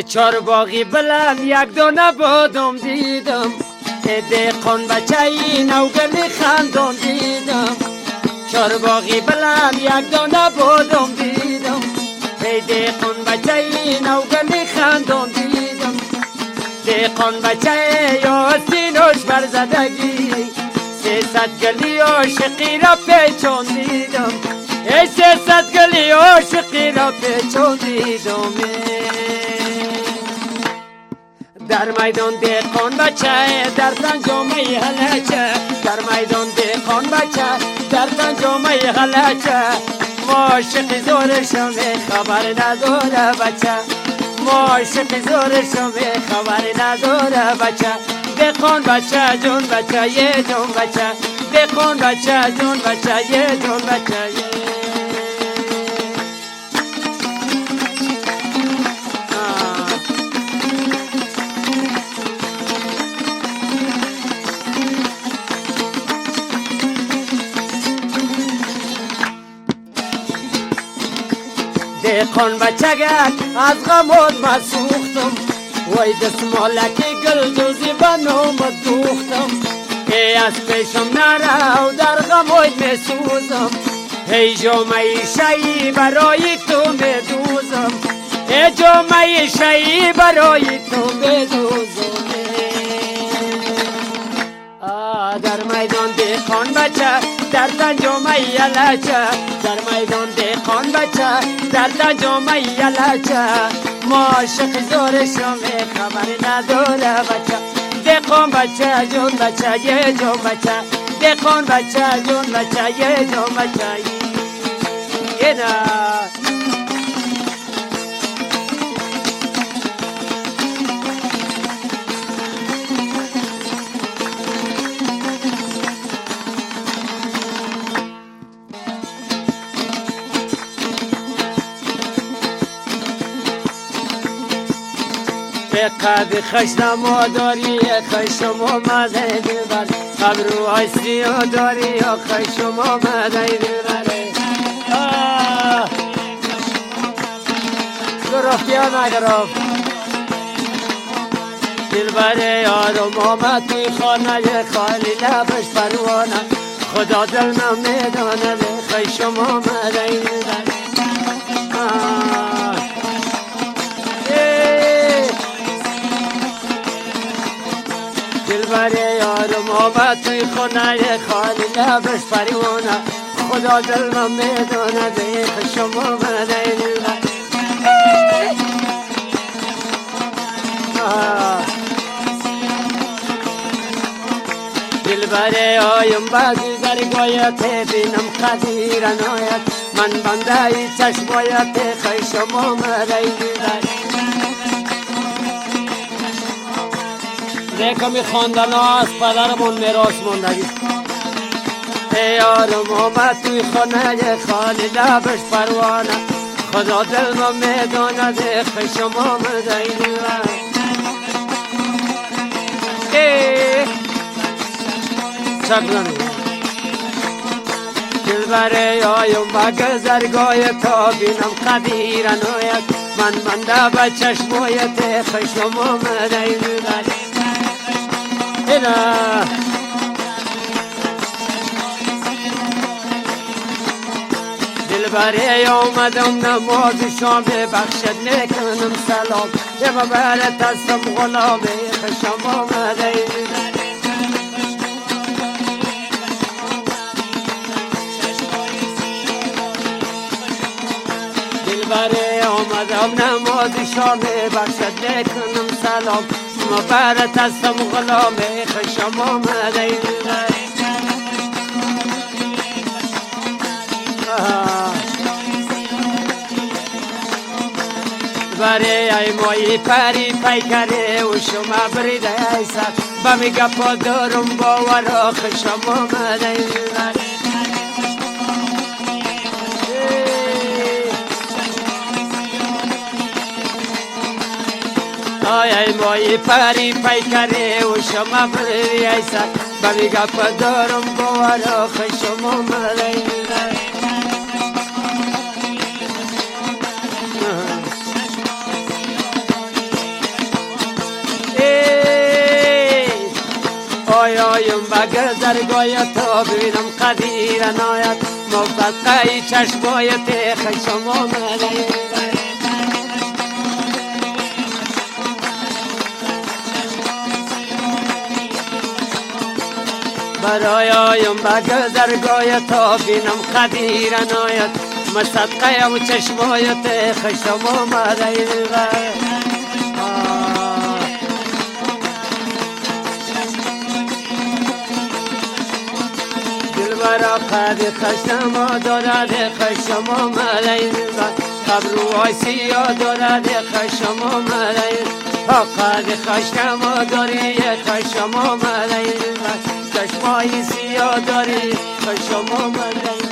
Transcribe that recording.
چار باقی بلند یک دونه بادم دیدم. دیقان بچه این اوگلی خندم دیدم. چار باقی بلند یک دونه بادم دیدم. دیقان بچه این اوگلی خندم دیدم. دیقان بچه یاستینوش برزدگی سیصد گلی عاشقی را پیچون دیدم. ای سیصد گلی عاشقی را پیچون دیدم. در میدان دیقان بچه در تنجامه هلچه در میدان دیقان بچه در تنجامه هلچه ماشق زورشم خبر نداره بچه. ماشق زورشم خبر نداره بچه. دیقان بچه جون بچه یه جون بچه. دیقان بچه جون بچه یه جون بچه یه دیقان بچگک از غمود مسوختم وای دست مالکی گل دوزی بنام دوختم ای از پیشم نرو در غمود میسوزم ای جامعه شایی برای تو میدوزم ای جامعه شایی برای تو میدوزم در میدان دیقان بچه در تنجامه یلچه در میدان دیقان بچه در تنجامه یلچه ما عاشق زورشم خبر نداره بچه. دیقان بچه جون بچه یه جون بچه. دیقان بچه جون بچه یه جون بچه. یه قد خشم داری خشم آمده دلبر. ابرو عصری داری یا خشم آمده دلبر. گرفت یا نگرفت. دلبر یارم آمد توی خانه خالی لبش پروانه. خدا دل نمیدانه خشم آمده دلبر. دلبر یارم آمد توی خونه خالی. لبش پریونه خدا دل من می‌دونه دیخ شما آمده دلبر دلبر آیم با گذرگایت بینم قدیر نایت من بنده ای چشمایت خیشم آمده دلبر کمی خواندن ها از پدرمون میراث موندگی. یارم آمد توی خانه خالی لبش پروانه. خدا دل ما می‌داند خشم آمده این چک دل بره آیم با گذرگاه تا بینم قدیر نوید من منده به چشمایت خشم آمده این هنا دلبری آمدم نماز شام بخشد نکنم سلام. یه مبرت هستم غلامه خشم آمده. دلبری آمدم نماز شام بخشد نکنم سلام. مبارت هستم غلام خشم آمده بری ای مایی پری پیکره و شما بریده ایسا بمی گپا دارم باورا خشم آمده آی ای مایی پری پیکری و شما بری ایسا بلی گپ دارم باورا خشم آمده آیایم بگر درگاه تا ببینم قدیر ناید مفتقه چشمایت خشم آمده برای آیم بگر درگاه تا بینم قدیر ناید. مصدقه و چشمایت خشم آمده برا قد خشم دارد خشم ملین قبر و سیا دارد خشم ملین تا قد خشم داری خشم ملین چشمای سیا داری خشم ملین